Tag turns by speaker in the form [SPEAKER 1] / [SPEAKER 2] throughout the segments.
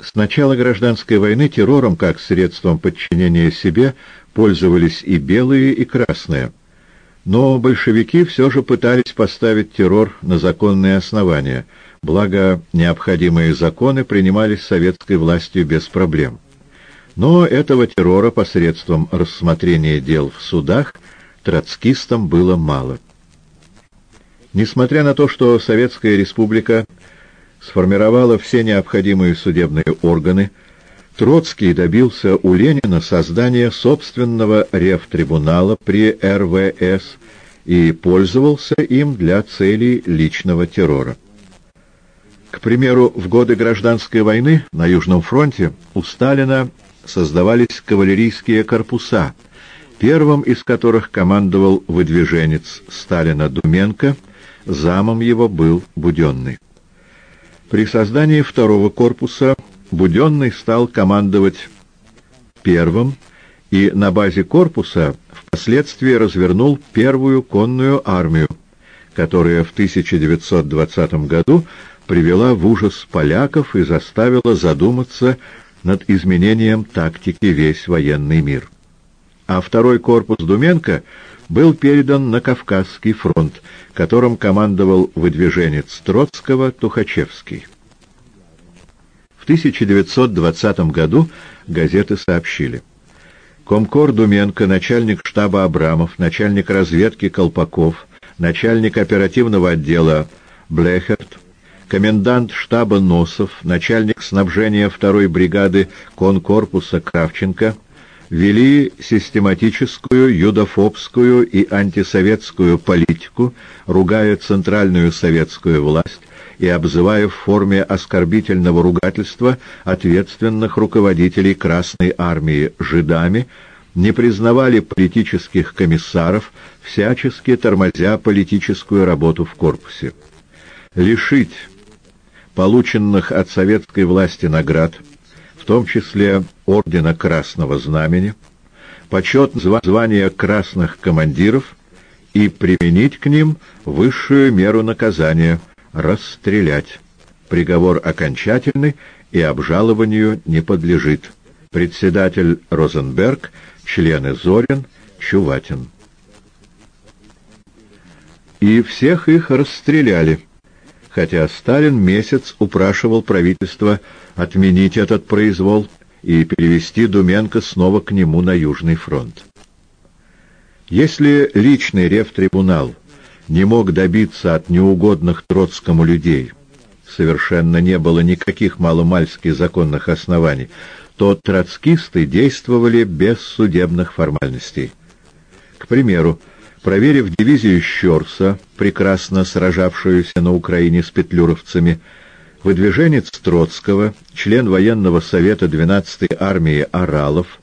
[SPEAKER 1] С начала гражданской войны террором как средством подчинения себе пользовались и белые, и красные. Но большевики все же пытались поставить террор на законные основания, благо необходимые законы принимались советской властью без проблем. Но этого террора посредством рассмотрения дел в судах троцкистам было мало. Несмотря на то, что Советская Республика сформировала все необходимые судебные органы, Троцкий добился у Ленина создания собственного рефтрибунала при РВС и пользовался им для целей личного террора. К примеру, в годы гражданской войны на Южном фронте у Сталина создавались кавалерийские корпуса, первым из которых командовал выдвиженец Сталина Думенко, замом его был Буденный. При создании второго корпуса Буденный стал командовать первым и на базе корпуса впоследствии развернул первую конную армию, которая в 1920 году привела в ужас поляков и заставила задуматься над изменением тактики весь военный мир. А второй корпус Думенко был передан на Кавказский фронт, которым командовал выдвиженец Троцкого Тухачевский. В 1920 году газеты сообщили. Комкор Думенко, начальник штаба Абрамов, начальник разведки Колпаков, начальник оперативного отдела Блехерт, комендант штаба Носов, начальник снабжения второй бригады конкорпуса Кравченко вели систематическую юдофобскую и антисоветскую политику, ругая центральную советскую власть, и обзывая в форме оскорбительного ругательства ответственных руководителей Красной Армии жидами, не признавали политических комиссаров, всячески тормозя политическую работу в корпусе. Лишить полученных от советской власти наград, в том числе Ордена Красного Знамени, почет звания красных командиров и применить к ним высшую меру наказания – расстрелять. Приговор окончательный и обжалованию не подлежит. Председатель Розенберг, члены Зорин, Чуватин. И всех их расстреляли, хотя Сталин месяц упрашивал правительство отменить этот произвол и перевести Думенко снова к нему на Южный фронт. Если личный рефтрибунал не мог добиться от неугодных Троцкому людей, совершенно не было никаких маломальских законных оснований, то троцкисты действовали без судебных формальностей. К примеру, проверив дивизию Щорса, прекрасно сражавшуюся на Украине с петлюровцами, выдвиженец Троцкого, член военного совета 12-й армии Оралов,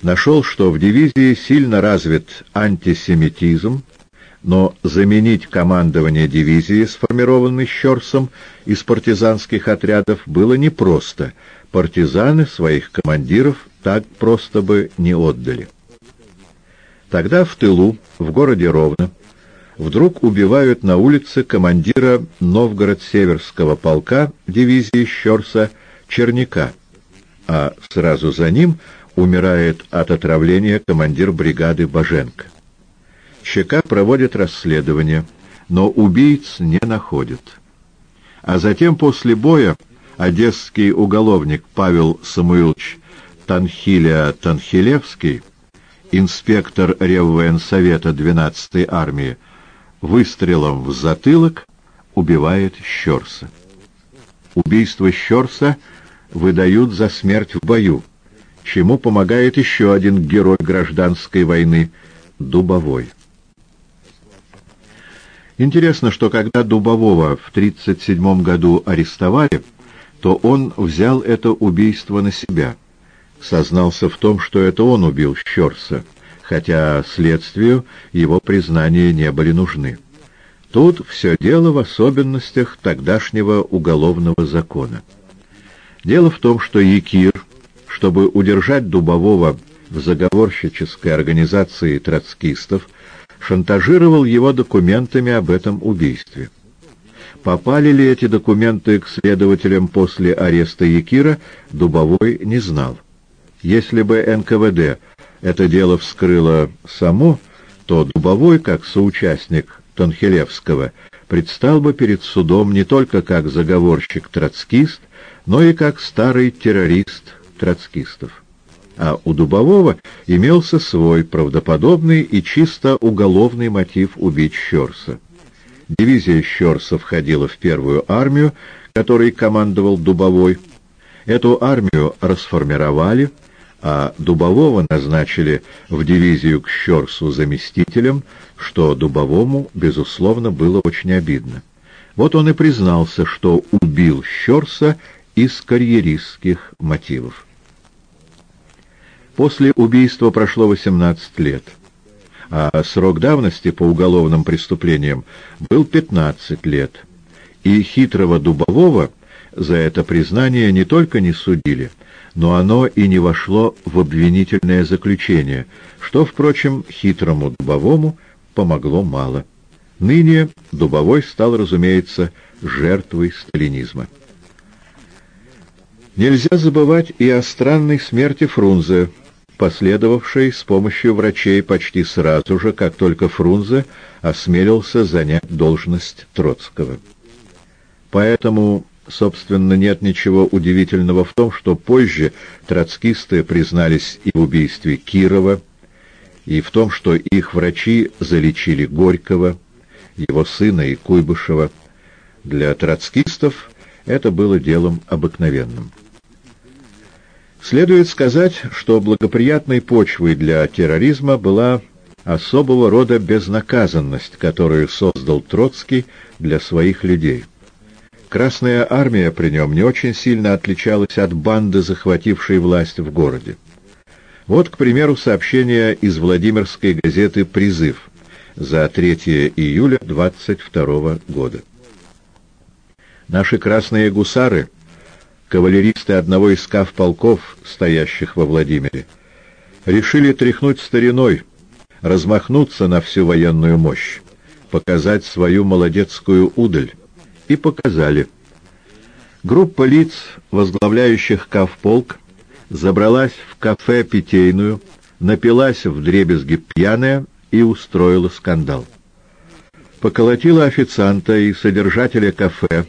[SPEAKER 1] нашел, что в дивизии сильно развит антисемитизм, но заменить командование дивизии, сформированной Щорсом из партизанских отрядов, было непросто. Партизаны своих командиров так просто бы не отдали. Тогда в тылу, в городе Ровно, вдруг убивают на улице командира Новгород-Северского полка дивизии Щорса Черняка, а сразу за ним умирает от отравления командир бригады Баженко. ЧК проводит расследование, но убийц не находит. А затем после боя одесский уголовник Павел Самуилович Танхиля Танхилевский, инспектор Реввоенсовета 12-й армии, выстрелом в затылок убивает Щерса. Убийство Щерса выдают за смерть в бою, чему помогает еще один герой гражданской войны — Дубовой. Интересно, что когда Дубового в 1937 году арестовали, то он взял это убийство на себя. Сознался в том, что это он убил Щерса, хотя следствию его признания не были нужны. Тут все дело в особенностях тогдашнего уголовного закона. Дело в том, что Якир, чтобы удержать Дубового в заговорщической организации троцкистов, шантажировал его документами об этом убийстве. Попали ли эти документы к следователям после ареста Якира, Дубовой не знал. Если бы НКВД это дело вскрыло само, то Дубовой, как соучастник Тонхелевского, предстал бы перед судом не только как заговорщик-троцкист, но и как старый террорист троцкистов. А у Дубового имелся свой правдоподобный и чисто уголовный мотив убить Щерса. Дивизия Щерса входила в первую армию, которой командовал Дубовой. Эту армию расформировали, а Дубового назначили в дивизию к Щерсу заместителем, что Дубовому, безусловно, было очень обидно. Вот он и признался, что убил Щерса из карьеристских мотивов. После убийства прошло 18 лет, а срок давности по уголовным преступлениям был 15 лет, и хитрого Дубового за это признание не только не судили, но оно и не вошло в обвинительное заключение, что, впрочем, хитрому Дубовому помогло мало. Ныне Дубовой стал, разумеется, жертвой сталинизма. Нельзя забывать и о странной смерти Фрунзе, последовавшей с помощью врачей почти сразу же, как только Фрунзе осмелился занять должность Троцкого. Поэтому Собственно, нет ничего удивительного в том, что позже троцкисты признались и в убийстве Кирова, и в том, что их врачи залечили Горького, его сына и Куйбышева. Для троцкистов это было делом обыкновенным. Следует сказать, что благоприятной почвой для терроризма была особого рода безнаказанность, которую создал Троцкий для своих людей. Красная армия при нем не очень сильно отличалась от банды, захватившей власть в городе. Вот, к примеру, сообщение из Владимирской газеты «Призыв» за 3 июля 22 года. Наши красные гусары, кавалеристы одного из кавполков, стоящих во Владимире, решили тряхнуть стариной, размахнуться на всю военную мощь, показать свою молодецкую удаль, и показали. Группа лиц, возглавляющих Кавполк, забралась в кафе «Питейную», напилась в дребезги пьяная и устроила скандал. Поколотила официанта и содержателя кафе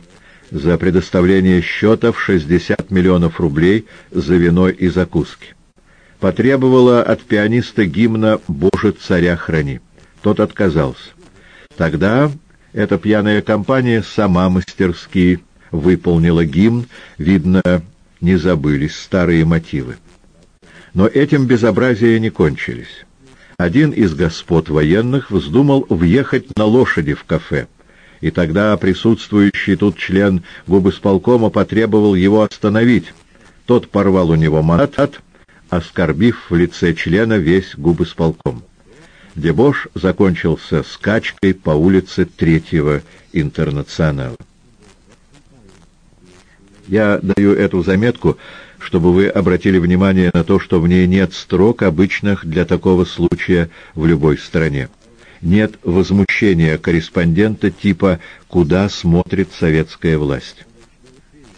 [SPEAKER 1] за предоставление счета в 60 миллионов рублей за вино и закуски. Потребовала от пианиста гимна «Боже, царя храни». Тот отказался. Тогда эта пьяная компания сама мастерски выполнила гимн, видно, не забылись старые мотивы. Но этим безобразия не кончились. Один из господ военных вздумал въехать на лошади в кафе, и тогда присутствующий тут член губысполкома потребовал его остановить. Тот порвал у него манат, оскорбив в лице члена весь губысполком. Дебош закончился скачкой по улице Третьего Интернационала. Я даю эту заметку, чтобы вы обратили внимание на то, что в ней нет строк, обычных для такого случая в любой стране. Нет возмущения корреспондента типа «Куда смотрит советская власть?».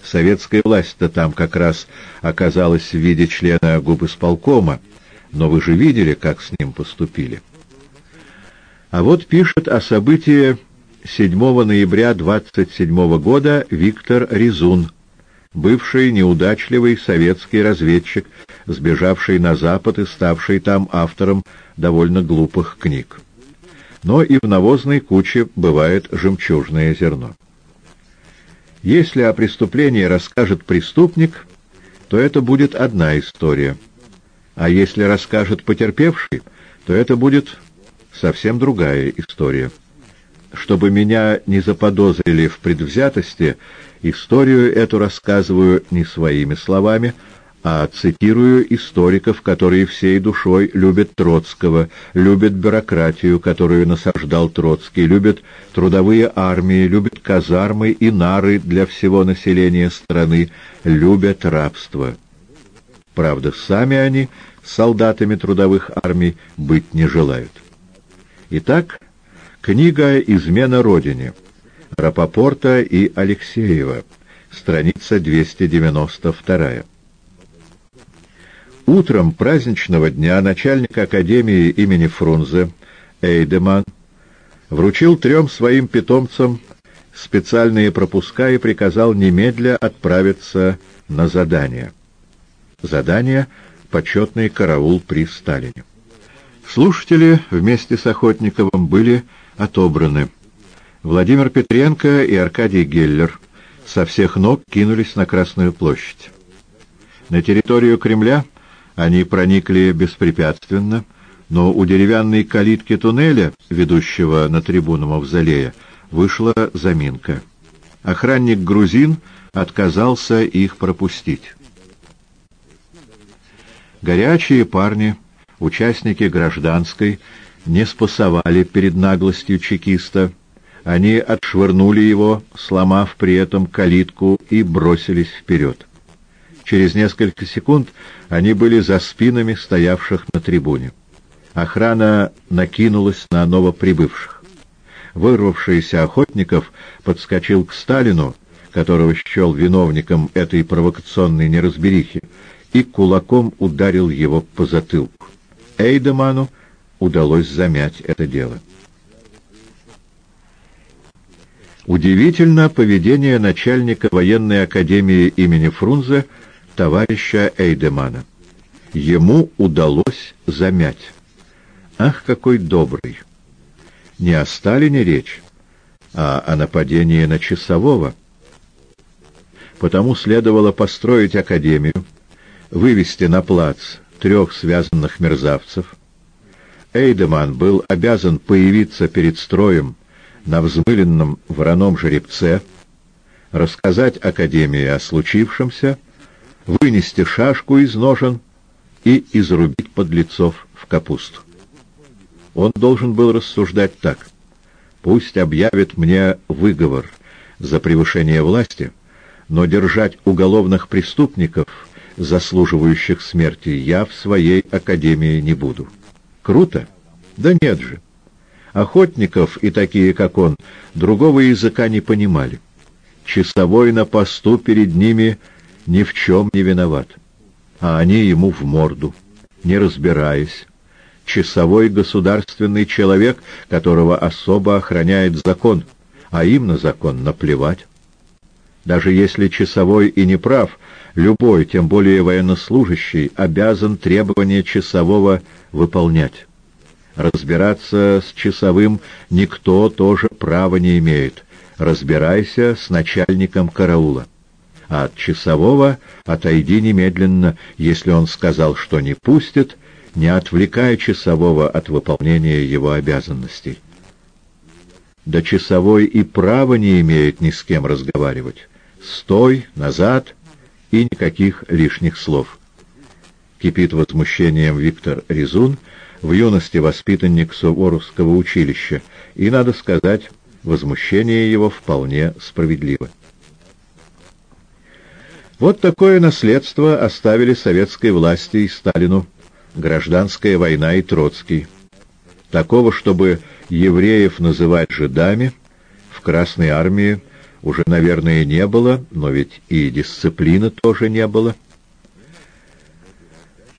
[SPEAKER 1] Советская власть-то там как раз оказалась в виде члена губысполкома, но вы же видели, как с ним поступили. А вот пишет о событии 7 ноября 27 года Виктор Резун, бывший неудачливый советский разведчик, сбежавший на Запад и ставший там автором довольно глупых книг. Но и в навозной куче бывает жемчужное зерно. Если о преступлении расскажет преступник, то это будет одна история. А если расскажет потерпевший, то это будет совсем другая история. Чтобы меня не заподозрили в предвзятости, историю эту рассказываю не своими словами, а цитирую историков, которые всей душой любят Троцкого, любят бюрократию, которую насаждал Троцкий, любят трудовые армии, любят казармы и нары для всего населения страны, любят рабство. Правда, сами они солдатами трудовых армий быть не желают. Итак, книга «Измена Родине» Рапопорта и Алексеева, страница 292. Утром праздничного дня начальник Академии имени Фрунзе Эйдеман вручил трем своим питомцам специальные пропуска и приказал немедля отправиться на задание. Задание — почетный караул при Сталине. Слушатели вместе с Охотниковым были отобраны. Владимир Петренко и Аркадий Геллер со всех ног кинулись на Красную площадь. На территорию Кремля они проникли беспрепятственно, но у деревянной калитки туннеля, ведущего на трибуну Мавзолея, вышла заминка. Охранник-грузин отказался их пропустить. Горячие парни, участники гражданской, не спасовали перед наглостью чекиста. Они отшвырнули его, сломав при этом калитку, и бросились вперед. Через несколько секунд они были за спинами стоявших на трибуне. Охрана накинулась на новоприбывших. Вырвавшийся охотников подскочил к Сталину, которого счел виновником этой провокационной неразберихи, и кулаком ударил его по затылку. Эйдеману удалось замять это дело. Удивительно поведение начальника военной академии имени Фрунзе товарища Эйдемана. Ему удалось замять. Ах, какой добрый! Не о Сталине речь, а о нападении на часового. Потому следовало построить академию, вывести на плац трех связанных мерзавцев. Эйдеман был обязан появиться перед строем на взмыленном вороном жеребце, рассказать Академии о случившемся, вынести шашку из ножен и изрубить подлецов в капусту. Он должен был рассуждать так. Пусть объявит мне выговор за превышение власти, но держать уголовных преступников, заслуживающих смерти, я в своей академии не буду. Круто? Да нет же. Охотников и такие, как он, другого языка не понимали. Часовой на посту перед ними ни в чем не виноват, а они ему в морду, не разбираясь часовой государственный человек, которого особо охраняет закон, а им на закон наплевать. Даже если часовой и не прав, любой, тем более военнослужащий, обязан требования часового выполнять. Разбираться с часовым никто тоже права не имеет. Разбирайся с начальником караула. А от часового отойди немедленно, если он сказал, что не пустит, не отвлекая часового от выполнения его обязанностей. Да часовой и права не имеет ни с кем разговаривать. Стой, назад и никаких лишних слов. Кипит возмущением Виктор Резун, в юности воспитанник Суворовского училища, и, надо сказать, возмущение его вполне справедливо. Вот такое наследство оставили советской власти и Сталину гражданская война и Троцкий. Такого, чтобы евреев называть жидами, в Красной армии уже, наверное, не было, но ведь и дисциплины тоже не было.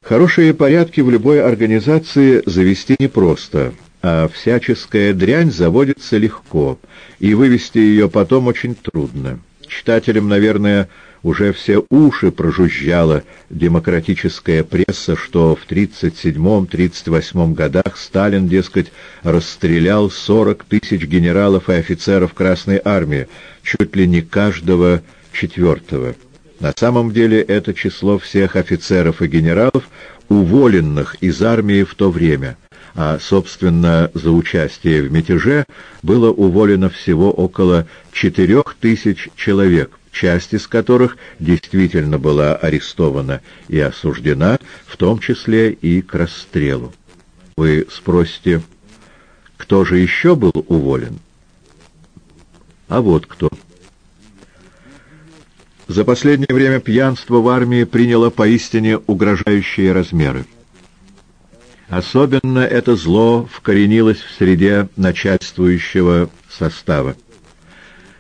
[SPEAKER 1] Хорошие порядки в любой организации завести непросто, а всяческая дрянь заводится легко, и вывести ее потом очень трудно. Читателям, наверное, уже все уши прожужжала демократическая пресса, что в 37-38 годах Сталин, дескать, расстрелял 40 тысяч генералов и офицеров Красной Армии, чуть ли не каждого четвертого. На самом деле это число всех офицеров и генералов, уволенных из армии в то время, а, собственно, за участие в мятеже было уволено всего около 4 тысяч человек, часть из которых действительно была арестована и осуждена, в том числе и к расстрелу. Вы спросите, кто же еще был уволен? А вот кто. За последнее время пьянство в армии приняло поистине угрожающие размеры. Особенно это зло вкоренилось в среде начальствующего состава.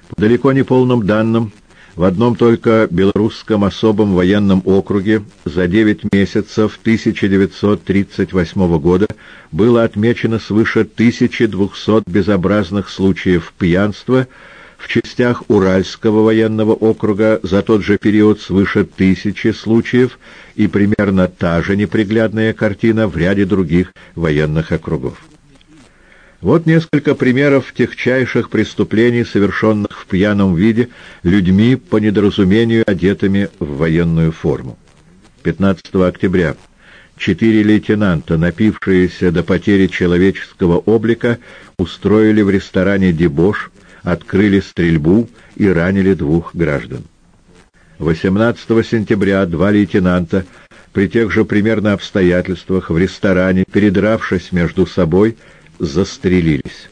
[SPEAKER 1] По далеко не полным данным, в одном только Белорусском особом военном округе за 9 месяцев 1938 года было отмечено свыше 1200 безобразных случаев пьянства, в частях Уральского военного округа за тот же период свыше тысячи случаев и примерно та же неприглядная картина в ряде других военных округов. Вот несколько примеров техчайших преступлений, совершенных в пьяном виде людьми по недоразумению одетыми в военную форму. 15 октября четыре лейтенанта, напившиеся до потери человеческого облика, устроили в ресторане «Дебош» открыли стрельбу и ранили двух граждан. 18 сентября два лейтенанта при тех же примерно обстоятельствах в ресторане, передравшись между собой, застрелились.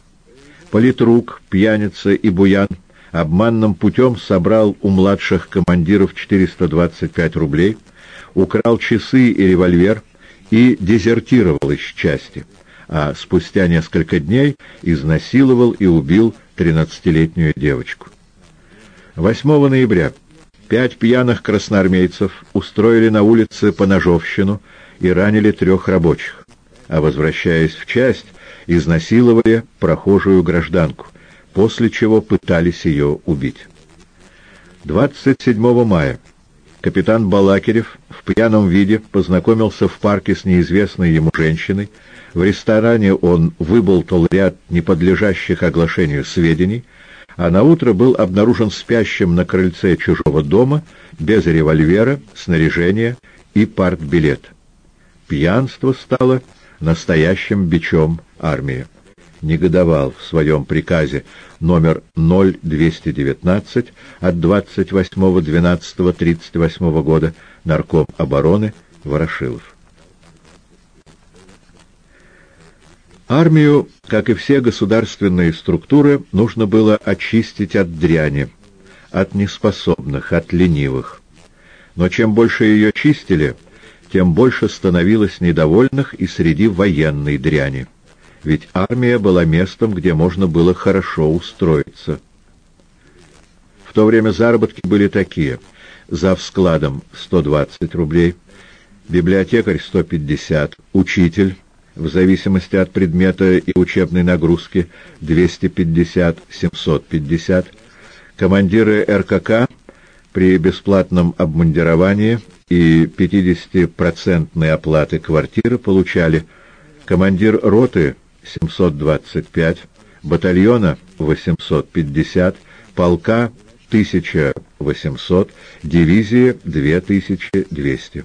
[SPEAKER 1] Политрук, пьяница и буян обманным путем собрал у младших командиров 425 рублей, украл часы и револьвер и дезертировал из части, а спустя несколько дней изнасиловал и убил 13-летнюю девочку. 8 ноября пять пьяных красноармейцев устроили на улице поножовщину и ранили трех рабочих, а, возвращаясь в часть, изнасиловали прохожую гражданку, после чего пытались ее убить. 27 мая капитан Балакирев в пьяном виде познакомился в парке с неизвестной ему женщиной, в ресторане он выболтал ряд неподлежащих оглашению сведений, а наутро был обнаружен спящим на крыльце чужого дома, без револьвера, снаряжения и партбилет. Пьянство стало настоящим бичом армии. Негодовал в своем приказе номер 0219 от 28.12.38 года нарком обороны Ворошилов. Армию, как и все государственные структуры, нужно было очистить от дряни, от неспособных, от ленивых. Но чем больше ее чистили, тем больше становилось недовольных и среди военной дряни. Ведь армия была местом, где можно было хорошо устроиться. В то время заработки были такие. Зав складом 120 рублей, библиотекарь 150, учитель в зависимости от предмета и учебной нагрузки 250-750, командиры РКК при бесплатном обмундировании и 50% оплаты квартиры получали командир роты 725, батальона 850, полка 1800, дивизии 2200.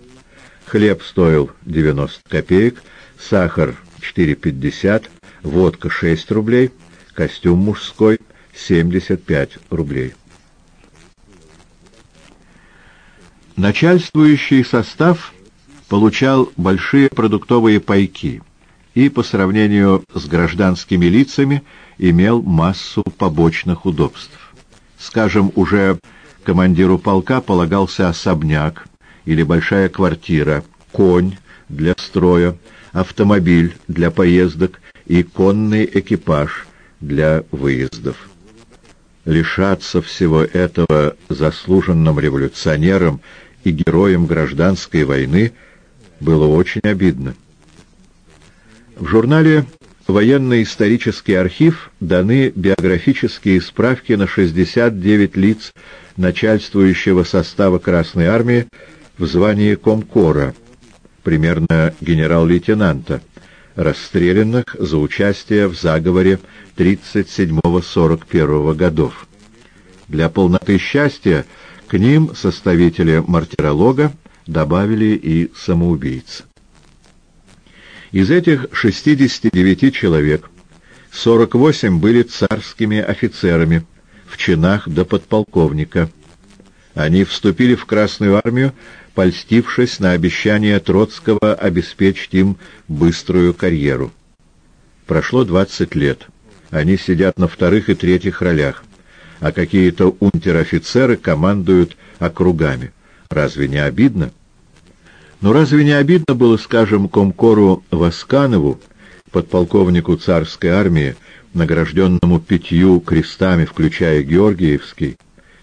[SPEAKER 1] Хлеб стоил 90 копеек, сахар 4,50, водка 6 рублей, костюм мужской 75 рублей. Начальствующий состав получал большие продуктовые пайки и по сравнению с гражданскими лицами имел массу побочных удобств. Скажем, уже командиру полка полагался особняк или большая квартира, конь для строя, автомобиль для поездок и конный экипаж для выездов. Лишаться всего этого заслуженным революционерам и героям гражданской войны было очень обидно. В журнале «Военно-исторический архив» даны биографические справки на 69 лиц начальствующего состава Красной Армии в звании Комкора – примерно генерал-лейтенанта, расстрелянных за участие в заговоре 37-41 годов. Для полноты счастья к ним составители мартиролога добавили и самоубийц. Из этих 69 человек 48 были царскими офицерами в чинах до подполковника. Они вступили в Красную армию польстившись на обещание Троцкого обеспечить им быструю карьеру. Прошло 20 лет. Они сидят на вторых и третьих ролях, а какие-то унтер-офицеры командуют округами. Разве не обидно? Но разве не обидно было, скажем, комкору Васканову, подполковнику царской армии, награжденному пятью крестами, включая Георгиевский,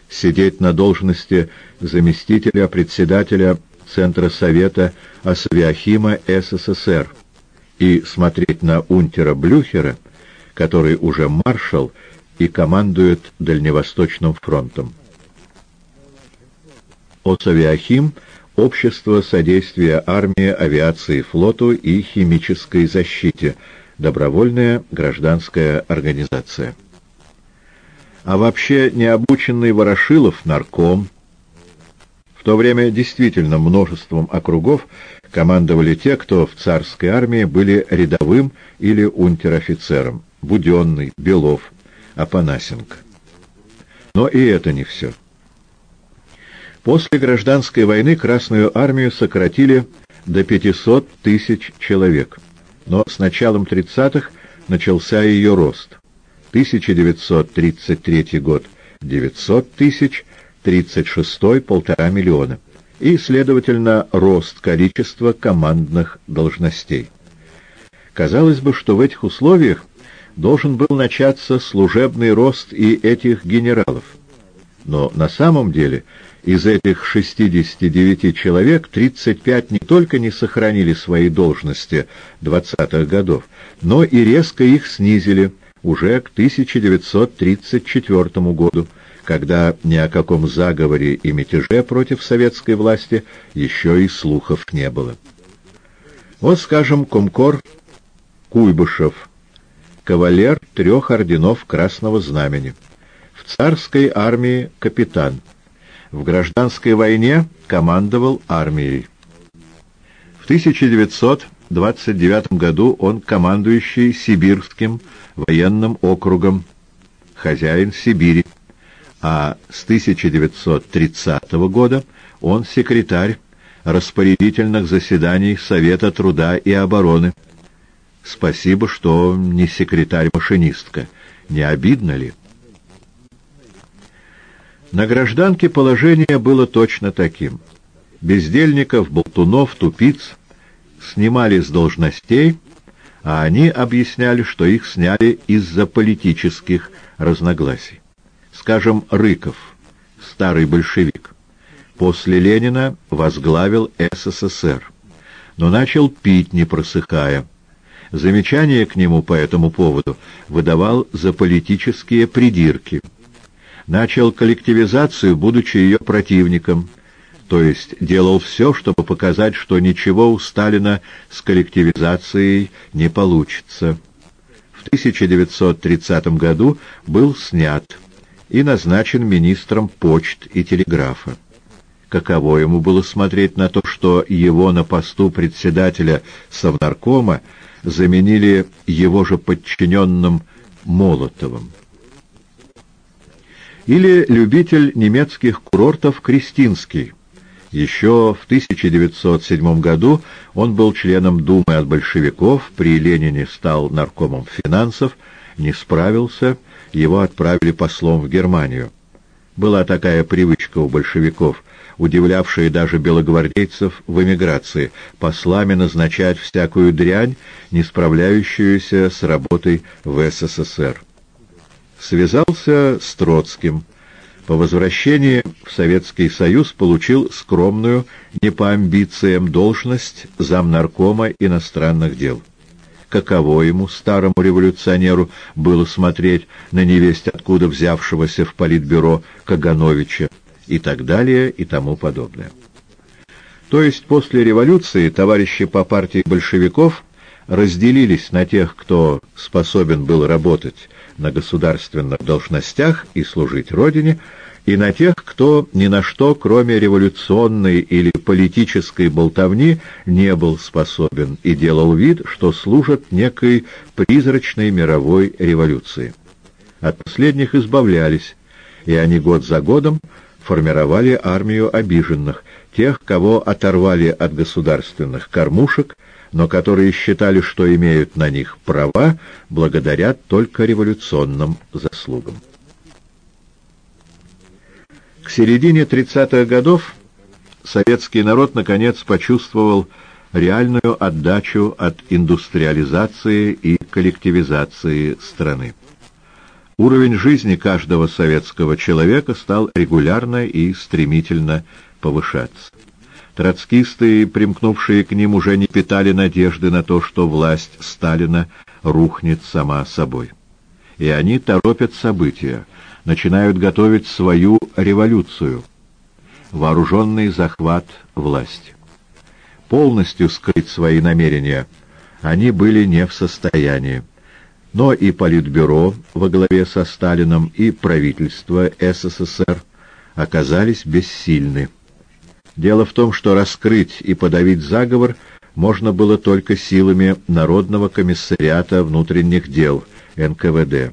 [SPEAKER 1] сидеть на должности заместителя председателя Центра Совета Асавиахима СССР и смотреть на унтера Блюхера, который уже маршал и командует Дальневосточным фронтом. Осавиахим — Общество содействия армии, авиации, флоту и химической защите, добровольная гражданская организация. А вообще необученный Ворошилов, нарком, в то время действительно множеством округов командовали те, кто в царской армии были рядовым или унтер-офицером, Буденный, Белов, Апанасенко. Но и это не все. После гражданской войны Красную армию сократили до 500 тысяч человек, но с началом 30-х начался ее рост. 1933 год — 900 тысяч, 36-й — полтора миллиона. И, следовательно, рост количества командных должностей. Казалось бы, что в этих условиях должен был начаться служебный рост и этих генералов. Но на самом деле из этих 69 человек 35 не только не сохранили свои должности 20-х годов, но и резко их снизили уже к 1934 году, когда ни о каком заговоре и мятеже против советской власти еще и слухов не было. Вот, скажем, Комкор Куйбышев, кавалер трех орденов Красного Знамени, в царской армии капитан – в гражданской войне командовал армией. В 1929 году он командующий Сибирским военным округом, хозяин Сибири, а с 1930 года он секретарь распорядительных заседаний Совета труда и обороны. Спасибо, что не секретарь-машинистка. Не обидно ли? На гражданке положение было точно таким. Бездельников, болтунов, тупиц снимали с должностей, а они объясняли, что их сняли из-за политических разногласий. Скажем, Рыков, старый большевик, после Ленина возглавил СССР, но начал пить, не просыхая. Замечания к нему по этому поводу выдавал за политические придирки – начал коллективизацию, будучи ее противником, то есть делал все, чтобы показать, что ничего у Сталина с коллективизацией не получится. В 1930 году был снят и назначен министром почт и телеграфа. Каково ему было смотреть на то, что его на посту председателя Совнаркома заменили его же подчиненным Молотовым или любитель немецких курортов Кристинский. Еще в 1907 году он был членом Думы от большевиков, при Ленине стал наркомом финансов, не справился, его отправили послом в Германию. Была такая привычка у большевиков, удивлявшая даже белогвардейцев в эмиграции, послами назначать всякую дрянь, не справляющуюся с работой в СССР связался с Троцким. По возвращении в Советский Союз получил скромную, не по амбициям, должность замнаркома иностранных дел. Каково ему, старому революционеру, было смотреть на невесть, откуда взявшегося в политбюро Кагановича, и так далее, и тому подобное. То есть после революции товарищи по партии большевиков разделились на тех, кто способен был работать на государственных должностях и служить Родине, и на тех, кто ни на что, кроме революционной или политической болтовни, не был способен и делал вид, что служат некой призрачной мировой революции. От последних избавлялись, и они год за годом формировали армию обиженных, тех, кого оторвали от государственных кормушек, но которые считали, что имеют на них права благодаря только революционным заслугам. К середине 30-х годов советский народ наконец почувствовал реальную отдачу от индустриализации и коллективизации страны. Уровень жизни каждого советского человека стал регулярно и стремительно повышаться. Троцкисты, примкнувшие к ним, уже не питали надежды на то, что власть Сталина рухнет сама собой. И они торопят события, начинают готовить свою революцию, вооруженный захват власти. Полностью скрыть свои намерения они были не в состоянии. Но и Политбюро во главе со Сталином, и правительство СССР оказались бессильны. Дело в том, что раскрыть и подавить заговор можно было только силами Народного комиссариата внутренних дел, НКВД,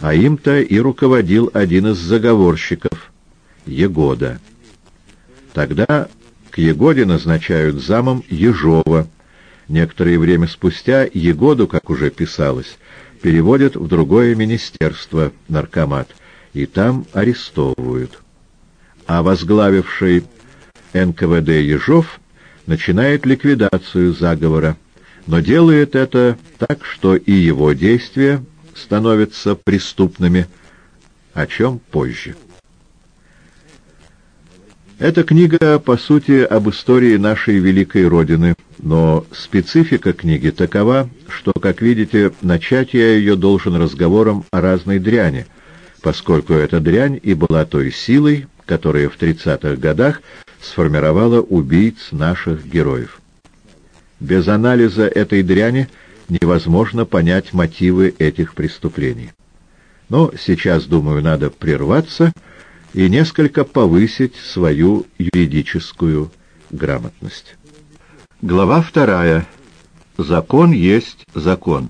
[SPEAKER 1] а им-то и руководил один из заговорщиков, Егода. Тогда к Егоде назначают замом Ежова. Некоторое время спустя Егоду, как уже писалось, переводят в другое министерство, наркомат, и там арестовывают. А возглавивший НКВД Ежов начинает ликвидацию заговора, но делает это так, что и его действия становятся преступными, о чем позже. Эта книга, по сути, об истории нашей великой Родины, но специфика книги такова, что, как видите, начать я ее должен разговором о разной дряни, поскольку эта дрянь и была той силой, которая в 30-х годах сформировала убийц наших героев. Без анализа этой дряни невозможно понять мотивы этих преступлений. Но сейчас, думаю, надо прерваться и несколько повысить свою юридическую грамотность. Глава вторая. Закон есть закон.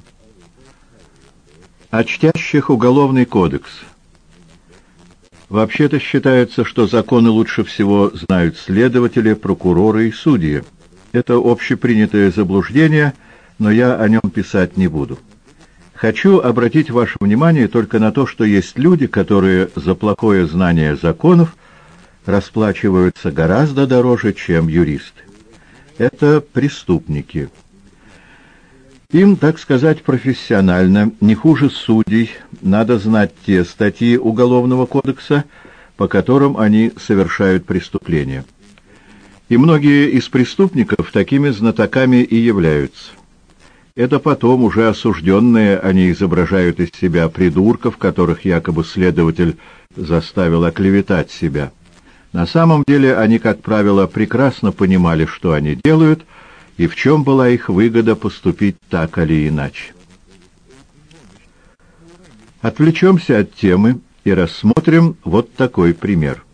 [SPEAKER 1] О чтящих Уголовный кодекс – Вообще-то считается, что законы лучше всего знают следователи, прокуроры и судьи. Это общепринятое заблуждение, но я о нем писать не буду. Хочу обратить ваше внимание только на то, что есть люди, которые за плохое знание законов расплачиваются гораздо дороже, чем юристы. Это преступники. Им, так сказать, профессионально, не хуже судей, надо знать те статьи Уголовного кодекса, по которым они совершают преступления. И многие из преступников такими знатоками и являются. Это потом уже осужденные они изображают из себя придурков, которых якобы следователь заставил оклеветать себя. На самом деле они, как правило, прекрасно понимали, что они делают, и в чем была их выгода поступить так или иначе. Отвлечемся от темы и рассмотрим вот такой пример.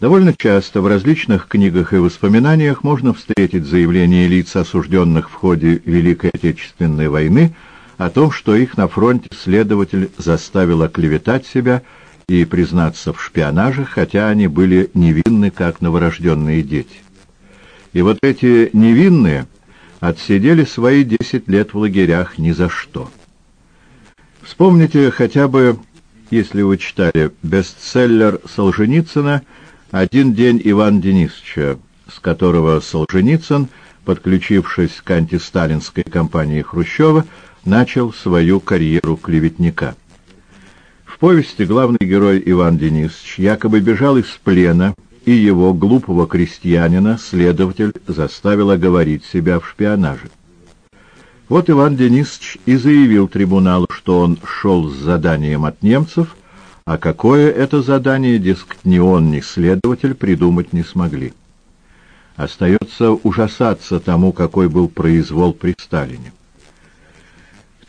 [SPEAKER 1] Довольно часто в различных книгах и воспоминаниях можно встретить заявления лиц, осужденных в ходе Великой Отечественной войны, о том, что их на фронте следователь заставил оклеветать себя и признаться в шпионаже, хотя они были невинны, как новорожденные дети. И вот эти невинные отсидели свои десять лет в лагерях ни за что. Вспомните хотя бы, если вы читали бестселлер Солженицына «Один день Иван Денисовича», с которого Солженицын, подключившись к антисталинской кампании Хрущева, начал свою карьеру клеветника. Повести главный герой Иван Денисович якобы бежал из плена и его, глупого крестьянина, следователь заставил оговорить себя в шпионаже. Вот Иван Денисович и заявил трибуналу, что он шел с заданием от немцев, а какое это задание, дескать, ни он, ни следователь придумать не смогли. Остается ужасаться тому, какой был произвол при Сталине.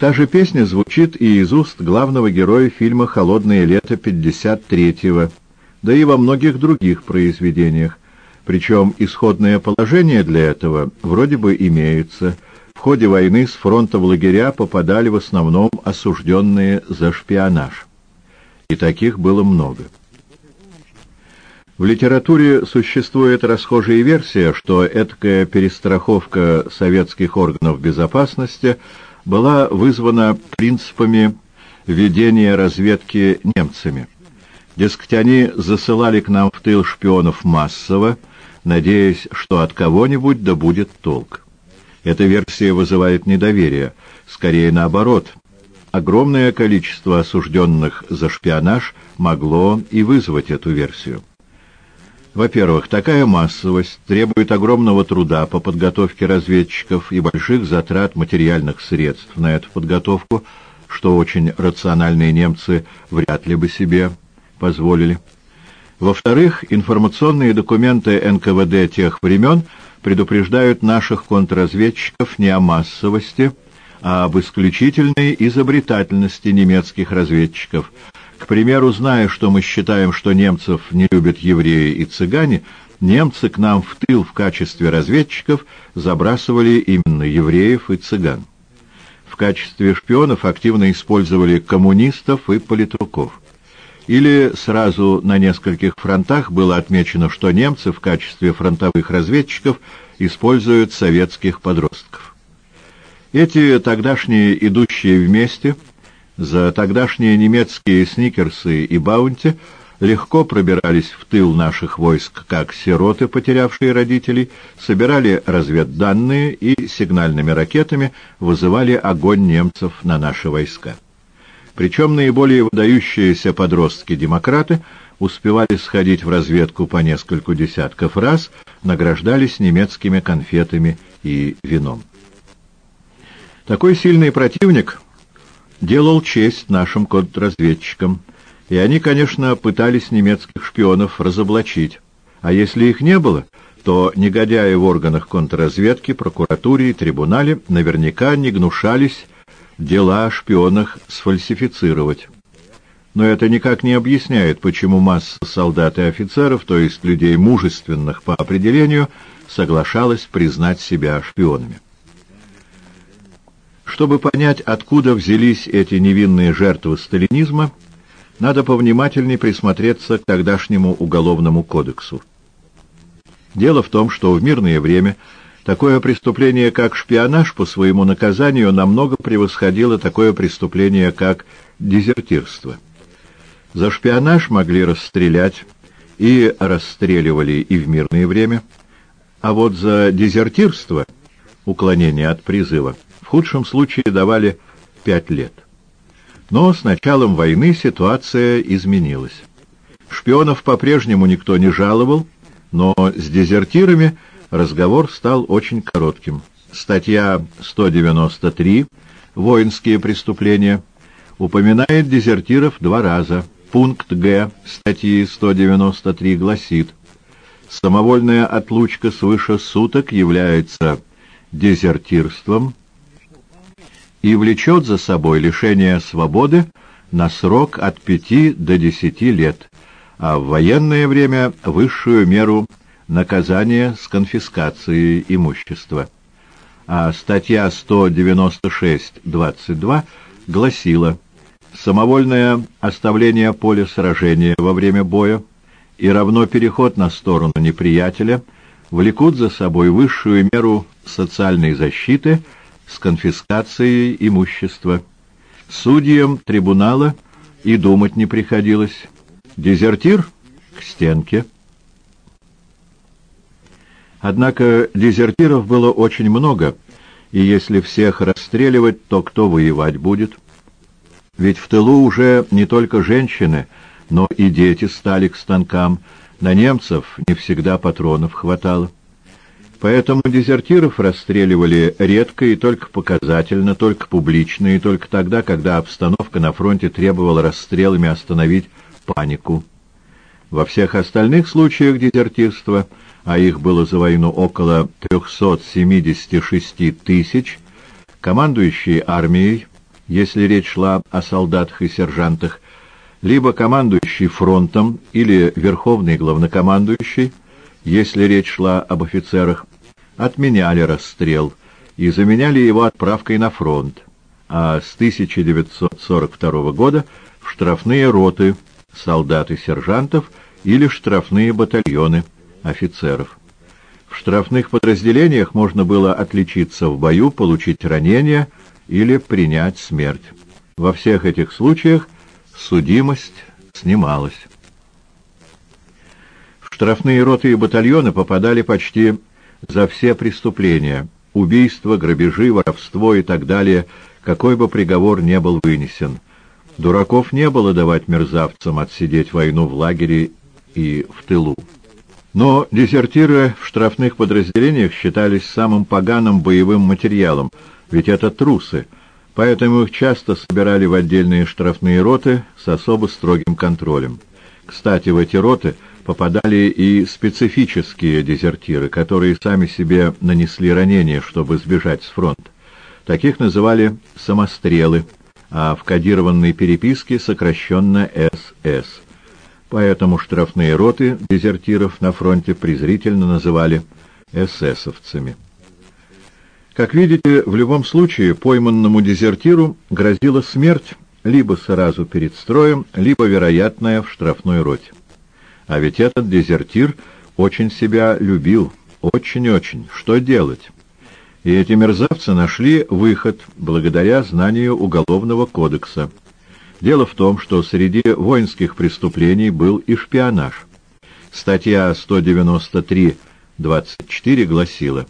[SPEAKER 1] Та же песня звучит и из уст главного героя фильма «Холодное лето 53-го», да и во многих других произведениях. Причем исходное положение для этого вроде бы имеется. В ходе войны с фронта в лагеря попадали в основном осужденные за шпионаж. И таких было много. В литературе существует расхожая версия, что эткая перестраховка советских органов безопасности была вызвана принципами ведения разведки немцами. Дескать, они засылали к нам в тыл шпионов массово, надеясь, что от кого-нибудь да будет толк. Эта версия вызывает недоверие, скорее наоборот. огромное количество осужденных за шпионаж могло и вызвать эту версию. Во-первых, такая массовость требует огромного труда по подготовке разведчиков и больших затрат материальных средств на эту подготовку, что очень рациональные немцы вряд ли бы себе позволили. Во-вторых, информационные документы НКВД тех времен предупреждают наших контрразведчиков не о массовости, а об исключительной изобретательности немецких разведчиков. К примеру, зная, что мы считаем, что немцев не любят евреи и цыгане, немцы к нам в тыл в качестве разведчиков забрасывали именно евреев и цыган. В качестве шпионов активно использовали коммунистов и политруков. Или сразу на нескольких фронтах было отмечено, что немцы в качестве фронтовых разведчиков используют советских подростков. Эти тогдашние идущие вместе за тогдашние немецкие сникерсы и баунти легко пробирались в тыл наших войск, как сироты, потерявшие родителей, собирали разведданные и сигнальными ракетами вызывали огонь немцев на наши войска. Причем наиболее выдающиеся подростки-демократы успевали сходить в разведку по нескольку десятков раз, награждались немецкими конфетами и вином. Такой сильный противник делал честь нашим контрразведчикам, и они, конечно, пытались немецких шпионов разоблачить. А если их не было, то негодяи в органах контрразведки, прокуратуре и трибунале наверняка не гнушались дела о шпионах сфальсифицировать. Но это никак не объясняет, почему масса солдат и офицеров, то есть людей мужественных по определению, соглашалась признать себя шпионами. Чтобы понять, откуда взялись эти невинные жертвы сталинизма, надо повнимательней присмотреться к тогдашнему уголовному кодексу. Дело в том, что в мирное время Такое преступление, как шпионаж, по своему наказанию намного превосходило такое преступление, как дезертирство. За шпионаж могли расстрелять и расстреливали и в мирное время, а вот за дезертирство, уклонение от призыва, худшем случае давали пять лет. Но с началом войны ситуация изменилась. Шпионов по-прежнему никто не жаловал, но с дезертирами – разговор стал очень коротким. Статья 193 «Воинские преступления» упоминает дезертиров два раза. Пункт Г статьи 193 гласит «Самовольная отлучка свыше суток является дезертирством и влечет за собой лишение свободы на срок от 5 до 10 лет, а в военное время высшую меру наказание с конфискацией имущества. А статья 196.22 гласила «Самовольное оставление поля сражения во время боя и равно переход на сторону неприятеля влекут за собой высшую меру социальной защиты с конфискацией имущества. Судьям трибунала и думать не приходилось. Дезертир — к стенке. Однако дезертиров было очень много, и если всех расстреливать, то кто воевать будет? Ведь в тылу уже не только женщины, но и дети стали к станкам, на немцев не всегда патронов хватало. Поэтому дезертиров расстреливали редко и только показательно, только публично, и только тогда, когда обстановка на фронте требовала расстрелами остановить панику. Во всех остальных случаях дезертирства – а их было за войну около 376 тысяч, командующий армией, если речь шла о солдатах и сержантах, либо командующий фронтом или верховный главнокомандующий, если речь шла об офицерах, отменяли расстрел и заменяли его отправкой на фронт, а с 1942 года в штрафные роты солдат и сержантов или штрафные батальоны – офицеров. В штрафных подразделениях можно было отличиться в бою, получить ранение или принять смерть. Во всех этих случаях судимость снималась. В штрафные роты и батальоны попадали почти за все преступления – убийства, грабежи, воровство и так далее, какой бы приговор не был вынесен. Дураков не было давать мерзавцам отсидеть войну в лагере и в тылу. Но дезертиры в штрафных подразделениях считались самым поганым боевым материалом, ведь это трусы, поэтому их часто собирали в отдельные штрафные роты с особо строгим контролем. Кстати, в эти роты попадали и специфические дезертиры, которые сами себе нанесли ранения, чтобы сбежать с фронта. Таких называли «самострелы», а в кодированной переписке сокращенно «СС». Поэтому штрафные роты дезертиров на фронте презрительно называли эсэсовцами. Как видите, в любом случае пойманному дезертиру грозила смерть либо сразу перед строем, либо вероятная в штрафной роте. А ведь этот дезертир очень себя любил, очень-очень. Что делать? И эти мерзавцы нашли выход благодаря знанию Уголовного кодекса. Дело в том, что среди воинских преступлений был и шпионаж. Статья 193.24 гласила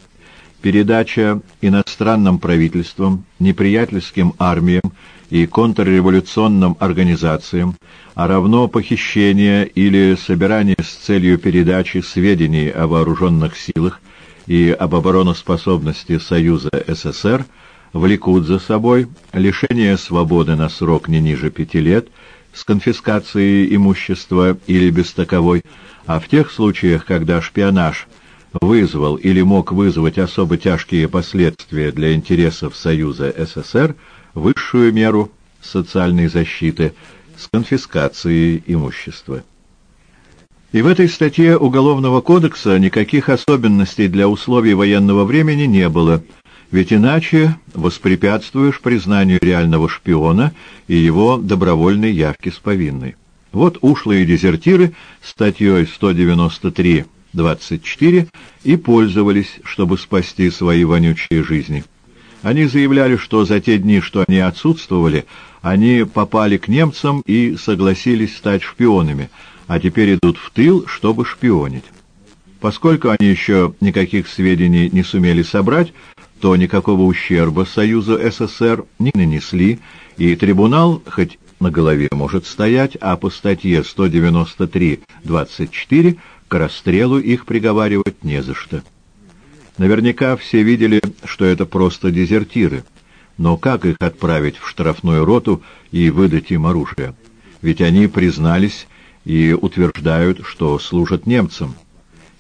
[SPEAKER 1] «Передача иностранным правительствам, неприятельским армиям и контрреволюционным организациям, а равно похищение или собирание с целью передачи сведений о вооруженных силах и об обороноспособности Союза СССР влекут за собой лишение свободы на срок не ниже пяти лет с конфискацией имущества или без таковой, а в тех случаях, когда шпионаж вызвал или мог вызвать особо тяжкие последствия для интересов Союза СССР, высшую меру социальной защиты с конфискацией имущества. И в этой статье Уголовного кодекса никаких особенностей для условий военного времени не было, ведь иначе воспрепятствуешь признанию реального шпиона и его добровольной явки с повинной. Вот ушлые дезертиры статьей 193.24 и пользовались, чтобы спасти свои вонючие жизни. Они заявляли, что за те дни, что они отсутствовали, они попали к немцам и согласились стать шпионами, а теперь идут в тыл, чтобы шпионить. Поскольку они еще никаких сведений не сумели собрать, то никакого ущерба Союзу СССР не нанесли, и трибунал хоть на голове может стоять, а по статье 193.24 к расстрелу их приговаривать не за что. Наверняка все видели, что это просто дезертиры. Но как их отправить в штрафную роту и выдать им оружие? Ведь они признались и утверждают, что служат немцам.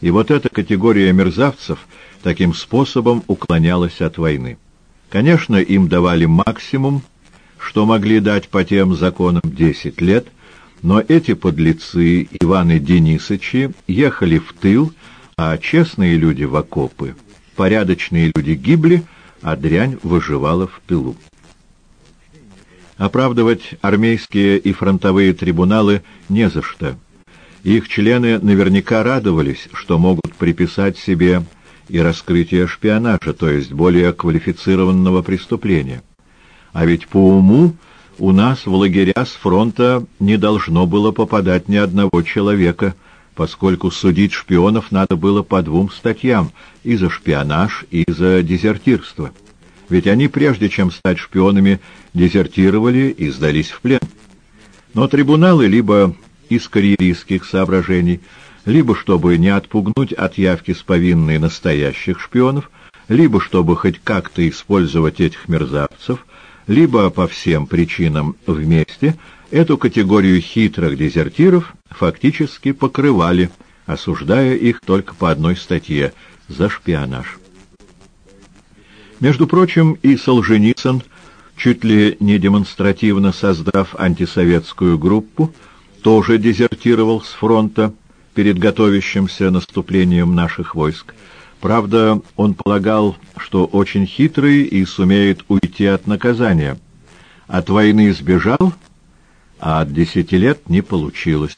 [SPEAKER 1] И вот эта категория мерзавцев таким способом уклонялась от войны. Конечно, им давали максимум, что могли дать по тем законам 10 лет, но эти подлецы Иваны Денисычи ехали в тыл, а честные люди в окопы. Порядочные люди гибли, а дрянь выживала в тылу. Оправдывать армейские и фронтовые трибуналы не за что. Их члены наверняка радовались, что могут приписать себе и раскрытие шпионажа, то есть более квалифицированного преступления. А ведь по уму у нас в лагеря с фронта не должно было попадать ни одного человека, поскольку судить шпионов надо было по двум статьям — и за шпионаж, и за дезертирство. Ведь они, прежде чем стать шпионами, дезертировали и сдались в плен. Но трибуналы либо из карьеристских соображений, либо чтобы не отпугнуть от явки с повинной настоящих шпионов, либо чтобы хоть как-то использовать этих мерзавцев, либо по всем причинам вместе эту категорию хитрых дезертиров фактически покрывали, осуждая их только по одной статье за шпионаж. Между прочим, и Солженицын, чуть ли не демонстративно создав антисоветскую группу, тоже дезертировал с фронта перед готовящимся наступлением наших войск. Правда, он полагал, что очень хитрый и сумеет уйти от наказания. От войны сбежал, а от десяти лет не получилось.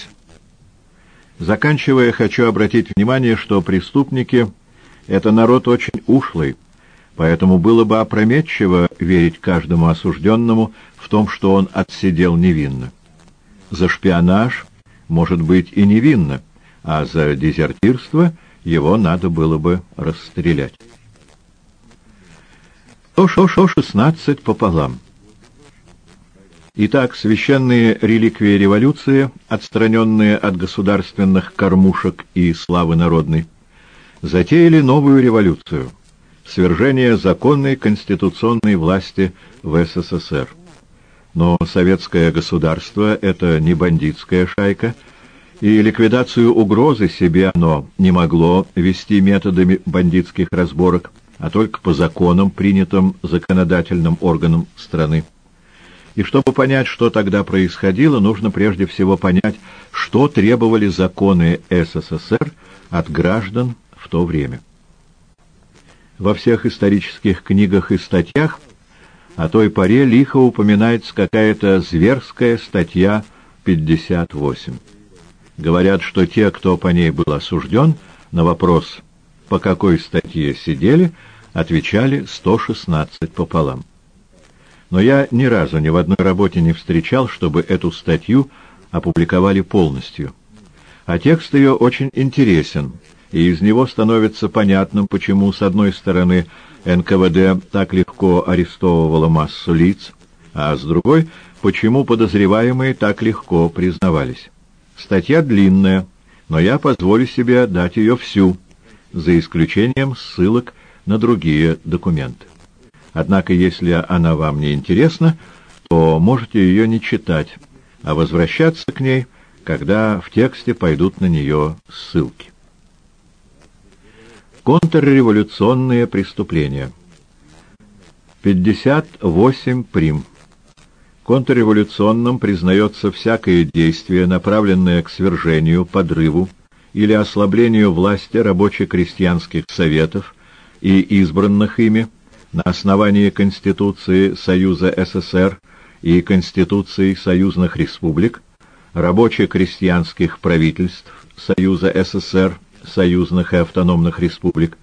[SPEAKER 1] Заканчивая, хочу обратить внимание, что преступники — это народ очень ушлый, поэтому было бы опрометчиво верить каждому осужденному в том, что он отсидел невинно. За шпионаж, может быть, и невинно, а за дезертирство его надо было бы расстрелять. То шо-шо шестнадцать пополам. Итак, священные реликвии революции, отстраненные от государственных кормушек и славы народной, затеяли новую революцию — свержение законной конституционной власти в СССР. Но советское государство — это не бандитская шайка, и ликвидацию угрозы себе оно не могло вести методами бандитских разборок, а только по законам, принятым законодательным органом страны. И чтобы понять, что тогда происходило, нужно прежде всего понять, что требовали законы СССР от граждан в то время. Во всех исторических книгах и статьях о той поре лихо упоминается какая-то зверская статья 58. Говорят, что те, кто по ней был осужден, на вопрос, по какой статье сидели, отвечали 116 пополам но я ни разу ни в одной работе не встречал, чтобы эту статью опубликовали полностью. А текст ее очень интересен, и из него становится понятным, почему, с одной стороны, НКВД так легко арестовывала массу лиц, а с другой, почему подозреваемые так легко признавались. Статья длинная, но я позволю себе дать ее всю, за исключением ссылок на другие документы. Однако, если она вам не интересна, то можете ее не читать, а возвращаться к ней, когда в тексте пойдут на нее ссылки. Контрреволюционные преступления. 58 прим. Контрреволюционным признается всякое действие, направленное к свержению, подрыву или ослаблению власти рабоче-крестьянских советов и избранных ими, на основании Конституции Союза СССР и Конституции союзных республик, рабоче-крестьянских правительств Союза СССР, союзных и автономных республик,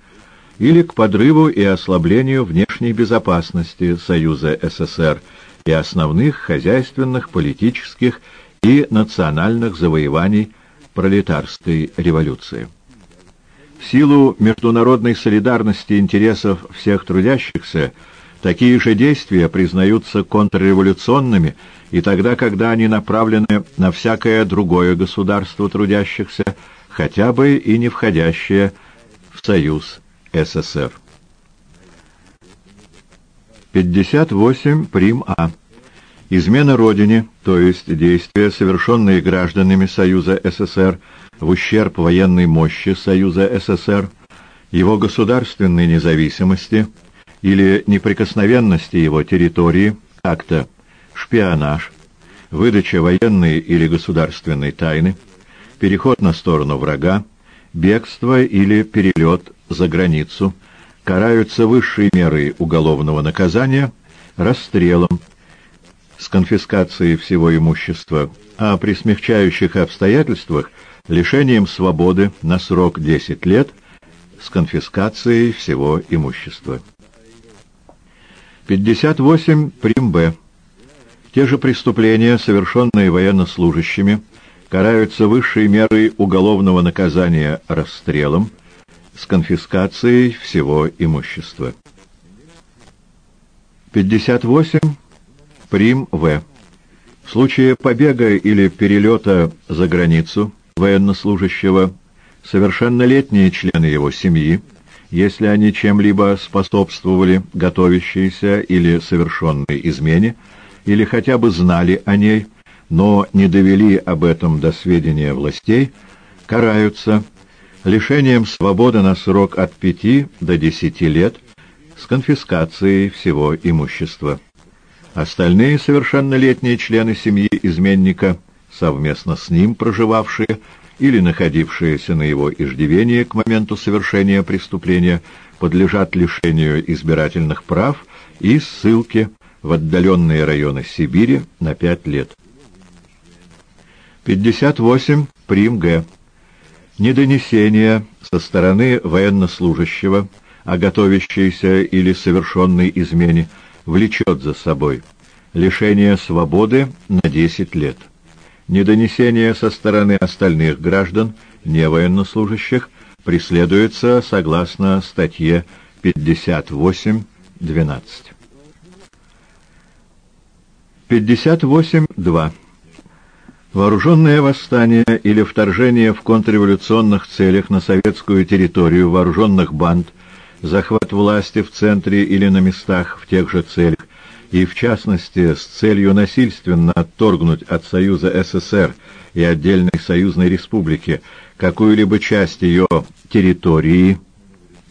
[SPEAKER 1] или к подрыву и ослаблению внешней безопасности Союза СССР и основных хозяйственных, политических и национальных завоеваний пролетарской революции. В силу международной солидарности интересов всех трудящихся, такие же действия признаются контрреволюционными и тогда, когда они направлены на всякое другое государство трудящихся, хотя бы и не входящее в Союз СССР. 58 прим. А. Измена Родине, то есть действия, совершенные гражданами Союза СССР, в ущерб военной мощи Союза СССР, его государственной независимости или неприкосновенности его территории, как-то шпионаж, выдача военной или государственной тайны, переход на сторону врага, бегство или перелет за границу караются высшей мерой уголовного наказания расстрелом, с конфискацией всего имущества, а при смягчающих обстоятельствах лишением свободы на срок 10 лет с конфискацией всего имущества. 58 прим. Б. Те же преступления, совершенные военнослужащими, караются высшей мерой уголовного наказания расстрелом с конфискацией всего имущества. 58 прим. В. В случае побега или перелета за границу военнослужащего, совершеннолетние члены его семьи, если они чем-либо способствовали готовящейся или совершенной измене, или хотя бы знали о ней, но не довели об этом до сведения властей, караются лишением свободы на срок от пяти до десяти лет с конфискацией всего имущества. Остальные совершеннолетние члены семьи изменника – совместно с ним проживавшие или находившиеся на его иждивении к моменту совершения преступления, подлежат лишению избирательных прав и ссылке в отдаленные районы Сибири на пять лет. 58. Прим. Г. Недонесение со стороны военнослужащего о готовящейся или совершенной измене влечет за собой лишение свободы на 10 лет недонесение со стороны остальных граждан, не военнослужащих, преследуется согласно статье 58.12. 58.2. Вооруженное восстание или вторжение в контрреволюционных целях на советскую территорию вооруженных банд, захват власти в центре или на местах в тех же целях, и в частности с целью насильственно отторгнуть от Союза СССР и отдельной союзной республики какую-либо часть ее территории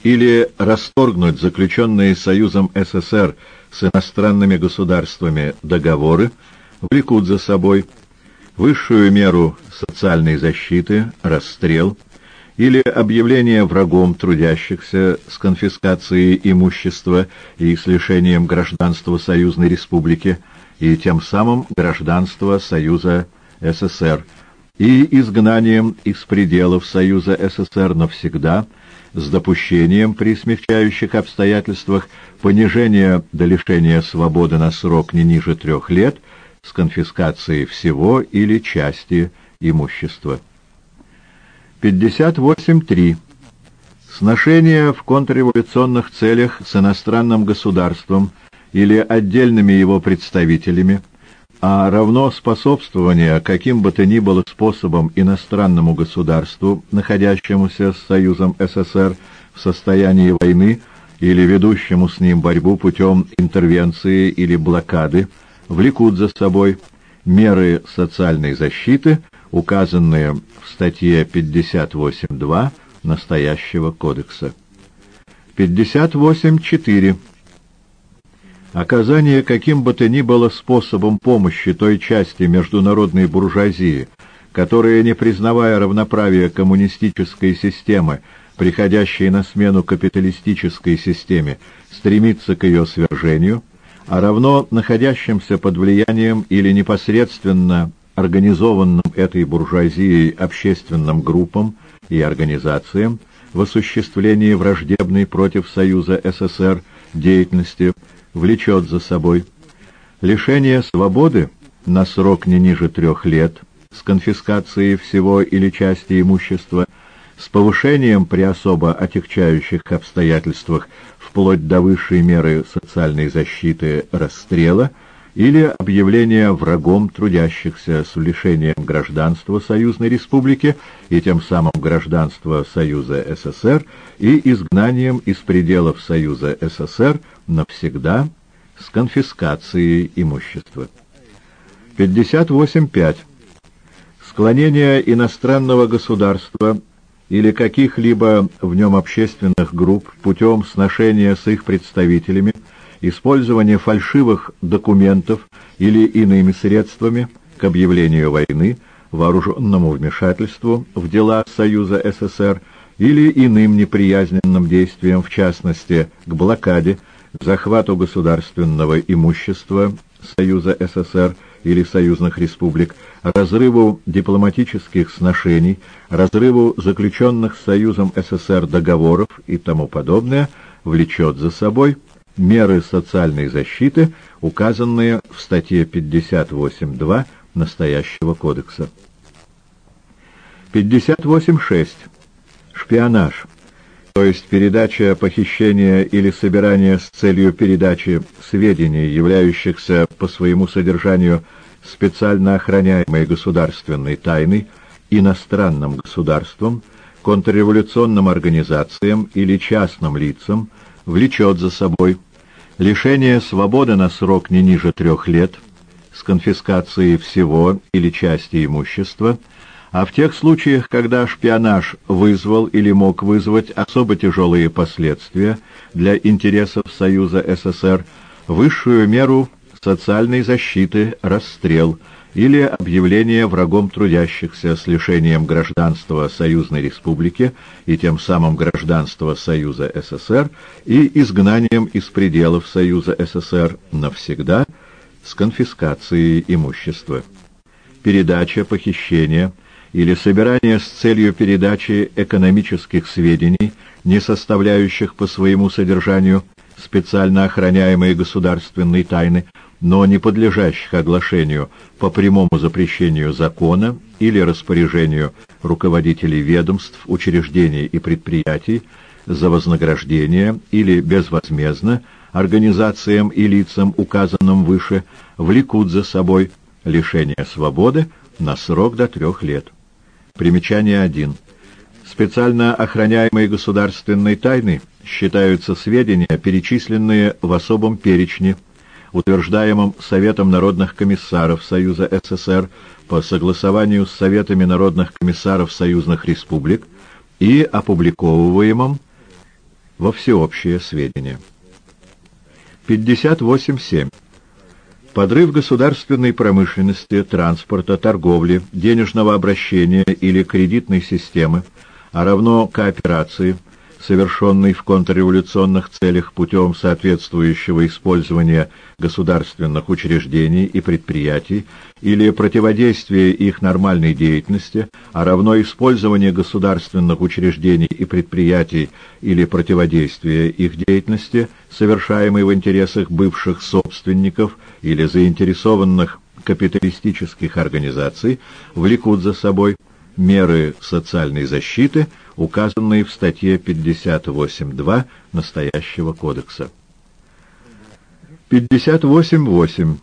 [SPEAKER 1] или расторгнуть заключенные Союзом СССР с иностранными государствами договоры, влекут за собой высшую меру социальной защиты, расстрел или объявление врагом трудящихся с конфискацией имущества и с лишением гражданства Союзной Республики и тем самым гражданства Союза СССР и изгнанием из пределов Союза СССР навсегда с допущением при смягчающих обстоятельствах понижения до лишения свободы на срок не ниже трех лет – с конфискацией всего или части имущества. 58.3. Сношение в контрреволюционных целях с иностранным государством или отдельными его представителями, а равно способствование каким бы то ни было способом иностранному государству, находящемуся с Союзом СССР в состоянии войны или ведущему с ним борьбу путем интервенции или блокады, влекут за собой меры социальной защиты, указанные в статье 58.2 настоящего кодекса. 58.4. Оказание каким бы то ни было способом помощи той части международной буржуазии, которая, не признавая равноправия коммунистической системы, приходящей на смену капиталистической системе, стремится к ее свержению – а равно находящимся под влиянием или непосредственно организованным этой буржуазией общественным группам и организациям в осуществлении враждебной против Союза СССР деятельности влечет за собой лишение свободы на срок не ниже трех лет с конфискацией всего или части имущества, с повышением при особо отягчающих обстоятельствах вплоть до высшей меры социальной защиты расстрела или объявления врагом трудящихся с лишением гражданства Союзной Республики и тем самым гражданства Союза СССР и изгнанием из пределов Союза СССР навсегда с конфискацией имущества. 58.5. Склонение иностранного государства или каких-либо в нем общественных групп путем сношения с их представителями, использование фальшивых документов или иными средствами к объявлению войны, вооруженному вмешательству в дела Союза СССР или иным неприязненным действиям, в частности, к блокаде, захвату государственного имущества Союза СССР или союзных республик, разрыву дипломатических сношений, разрыву заключенных с Союзом СССР договоров и тому подобное, влечет за собой меры социальной защиты, указанные в статье 58.2 настоящего кодекса. 58.6. Шпионаж то есть передача, похищение или собирание с целью передачи сведений, являющихся по своему содержанию специально охраняемой государственной тайной, иностранным государством, контрреволюционным организациям или частным лицам, влечет за собой лишение свободы на срок не ниже трех лет с конфискацией всего или части имущества, а в тех случаях, когда шпионаж вызвал или мог вызвать особо тяжелые последствия для интересов Союза СССР, высшую меру социальной защиты, расстрел или объявление врагом трудящихся с лишением гражданства Союзной Республики и тем самым гражданства Союза СССР и изгнанием из пределов Союза СССР навсегда с конфискацией имущества. Передача, похищение – или собирание с целью передачи экономических сведений, не составляющих по своему содержанию специально охраняемые государственные тайны, но не подлежащих оглашению по прямому запрещению закона или распоряжению руководителей ведомств, учреждений и предприятий за вознаграждение или безвозмездно организациям и лицам, указанным выше, влекут за собой лишение свободы на срок до трех лет. Примечание 1. Специально охраняемой государственной тайной считаются сведения, перечисленные в особом перечне, утверждаемом Советом народных комиссаров Союза СССР по согласованию с Советами народных комиссаров союзных республик и опубликовываемом во всеобщее сведения. 58.7. Подрыв государственной промышленности, транспорта, торговли, денежного обращения или кредитной системы, а равно кооперации – совершенный в контрреволюционных целях путем соответствующего использования государственных учреждений и предприятий или противодействия их нормальной деятельности, а равно использование государственных учреждений и предприятий или противодействия их деятельности, совершаемой в интересах бывших собственников или заинтересованных капиталистических организаций, влекут за собой меры социальной защиты, указанные в статье 58.2 настоящего кодекса. 58.8.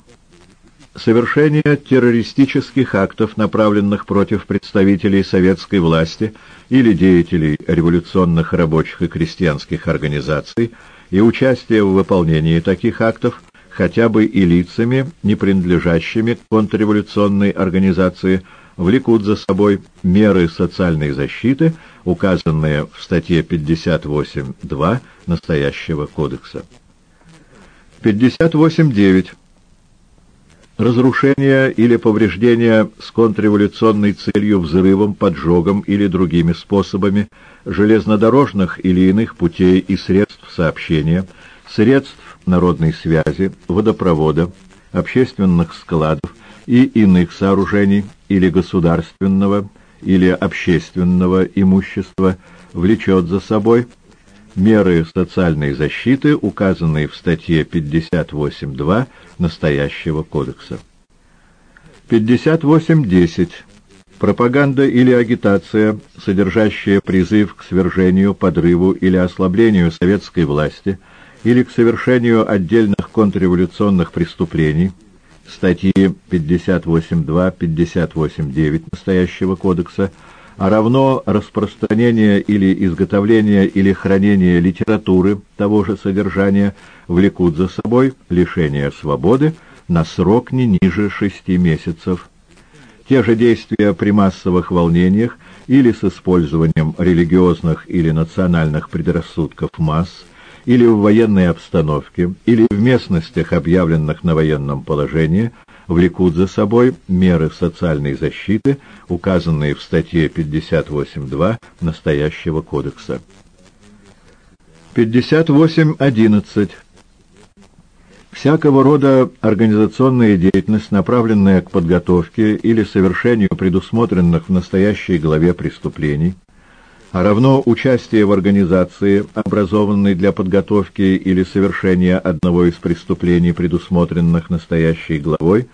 [SPEAKER 1] Совершение террористических актов, направленных против представителей советской власти или деятелей революционных рабочих и крестьянских организаций и участие в выполнении таких актов хотя бы и лицами, не принадлежащими контрреволюционной организации, влекут за собой меры социальной защиты, указанные в статье 58.2 настоящего кодекса. 58.9. Разрушение или повреждение с контрреволюционной целью взрывом, поджогом или другими способами железнодорожных или иных путей и средств сообщения, средств народной связи, водопровода, общественных складов и иных сооружений или государственного или общественного имущества влечет за собой меры социальной защиты, указанные в статье 58.2 настоящего кодекса. 58.10. Пропаганда или агитация, содержащая призыв к свержению, подрыву или ослаблению советской власти – или к совершению отдельных контрреволюционных преступлений, статьи 58.2, 58.9 настоящего кодекса, а равно распространение или изготовление или хранение литературы того же содержания влекут за собой лишение свободы на срок не ниже шести месяцев. Те же действия при массовых волнениях или с использованием религиозных или национальных предрассудков масс – или в военной обстановке, или в местностях, объявленных на военном положении, влекут за собой меры социальной защиты, указанные в статье 58.2 настоящего кодекса. 58.11. Всякого рода организационная деятельность, направленная к подготовке или совершению предусмотренных в настоящей главе преступлений, а равно участие в организации, образованной для подготовки или совершения одного из преступлений, предусмотренных настоящей главой,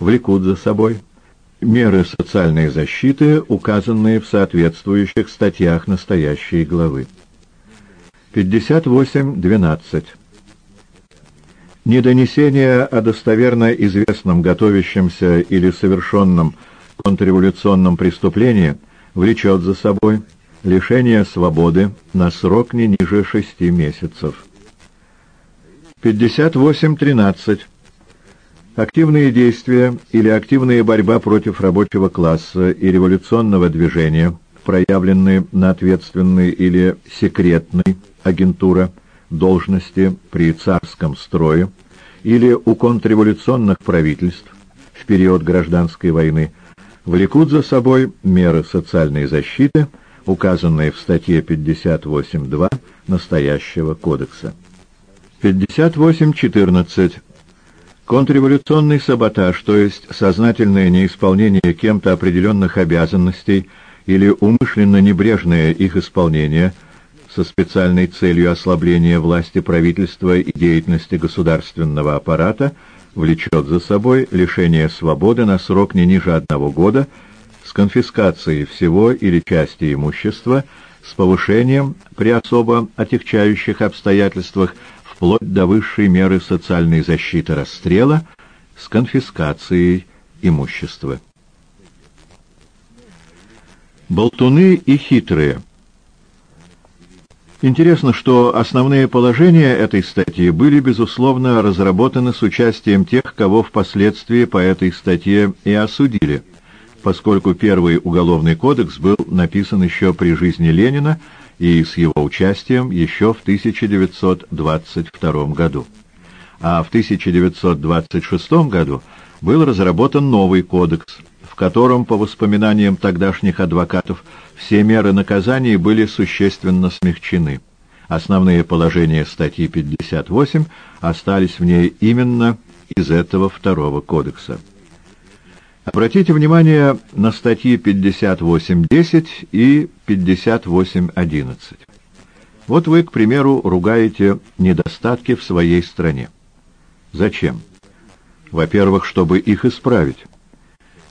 [SPEAKER 1] влекут за собой меры социальной защиты, указанные в соответствующих статьях настоящей главы. 58.12. Недонесение о достоверно известном готовящемся или совершенном контрреволюционном преступлении влечет за собой лишение свободы на срок не ниже шести месяцев. 58.13. Активные действия или активная борьба против рабочего класса и революционного движения, проявленные на ответственной или секретной агентура должности при царском строе или у контрреволюционных правительств в период гражданской войны, влекут за собой меры социальной защиты – указанные в статье 58.2 настоящего кодекса. 58.14. Контрреволюционный саботаж, то есть сознательное неисполнение кем-то определенных обязанностей или умышленно небрежное их исполнение со специальной целью ослабления власти правительства и деятельности государственного аппарата влечет за собой лишение свободы на срок не ниже одного года с конфискацией всего или части имущества, с повышением при особо отягчающих обстоятельствах вплоть до высшей меры социальной защиты расстрела, с конфискацией имущества. Болтуны и хитрые. Интересно, что основные положения этой статьи были, безусловно, разработаны с участием тех, кого впоследствии по этой статье и осудили, поскольку первый уголовный кодекс был написан еще при жизни Ленина и с его участием еще в 1922 году. А в 1926 году был разработан новый кодекс, в котором, по воспоминаниям тогдашних адвокатов, все меры наказаний были существенно смягчены. Основные положения статьи 58 остались в ней именно из этого второго кодекса. Обратите внимание на статьи 58.10 и 58.11. Вот вы, к примеру, ругаете недостатки в своей стране. Зачем? Во-первых, чтобы их исправить.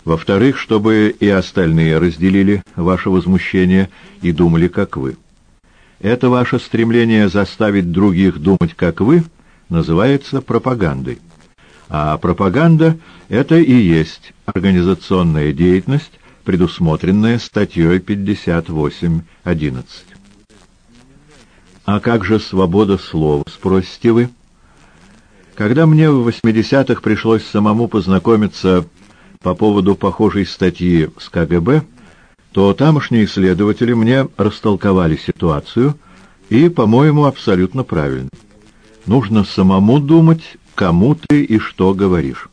[SPEAKER 1] Во-вторых, чтобы и остальные разделили ваше возмущение и думали, как вы. Это ваше стремление заставить других думать, как вы, называется пропагандой. А пропаганда — это и есть организационная деятельность, предусмотренная статьей 58.11. А как же свобода слова, спросите вы? Когда мне в 80-х пришлось самому познакомиться по поводу похожей статьи с КГБ, то тамошние следователи мне растолковали ситуацию, и, по-моему, абсолютно правильно. Нужно самому думать, кому ты и что говоришь.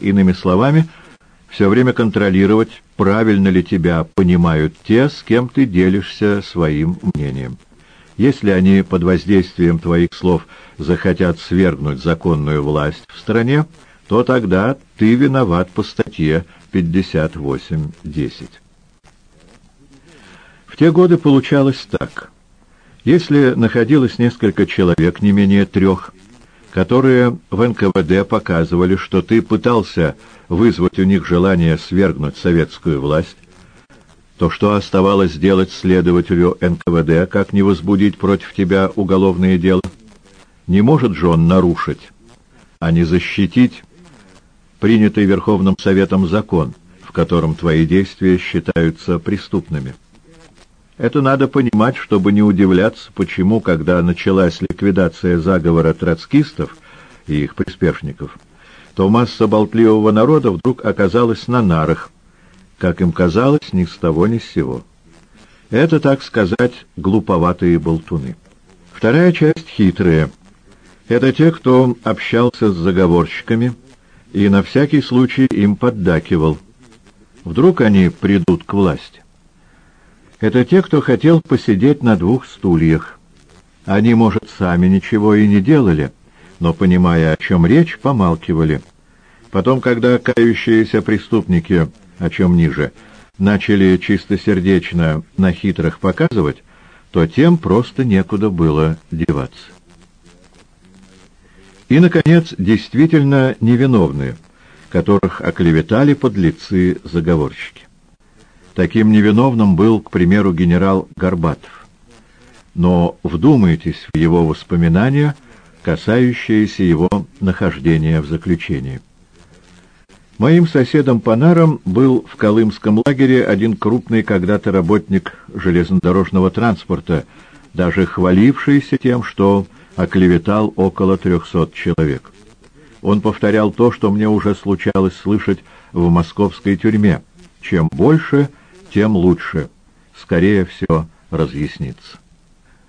[SPEAKER 1] Иными словами, все время контролировать, правильно ли тебя понимают те, с кем ты делишься своим мнением. Если они под воздействием твоих слов захотят свергнуть законную власть в стране, то тогда ты виноват по статье 58.10. В те годы получалось так. Если находилось несколько человек, не менее трех, которые в НКВД показывали, что ты пытался вызвать у них желание свергнуть советскую власть, то что оставалось сделать следователю НКВД, как не возбудить против тебя уголовное дело? Не может же он нарушить, а не защитить принятый Верховным Советом закон, в котором твои действия считаются преступными. Это надо понимать, чтобы не удивляться, почему, когда началась ликвидация заговора троцкистов и их приспешников, то масса болтливого народа вдруг оказалась на нарах, как им казалось, ни с того ни с сего. Это, так сказать, глуповатые болтуны. Вторая часть хитрые. Это те, кто общался с заговорщиками, и на всякий случай им поддакивал. Вдруг они придут к власти. Это те, кто хотел посидеть на двух стульях. Они, может, сами ничего и не делали, но, понимая, о чем речь, помалкивали. Потом, когда кающиеся преступники, о чем ниже, начали чистосердечно на хитрых показывать, то тем просто некуда было деваться. И, наконец, действительно невиновные, которых оклеветали подлецы-заговорщики. Таким невиновным был, к примеру, генерал Горбатов. Но вдумайтесь в его воспоминания, касающиеся его нахождения в заключении. Моим соседом по нарам был в Колымском лагере один крупный когда-то работник железнодорожного транспорта, даже хвалившийся тем, что оклеветал около трехсот человек. Он повторял то, что мне уже случалось слышать в московской тюрьме. Чем больше, тем лучше. Скорее все разъяснится.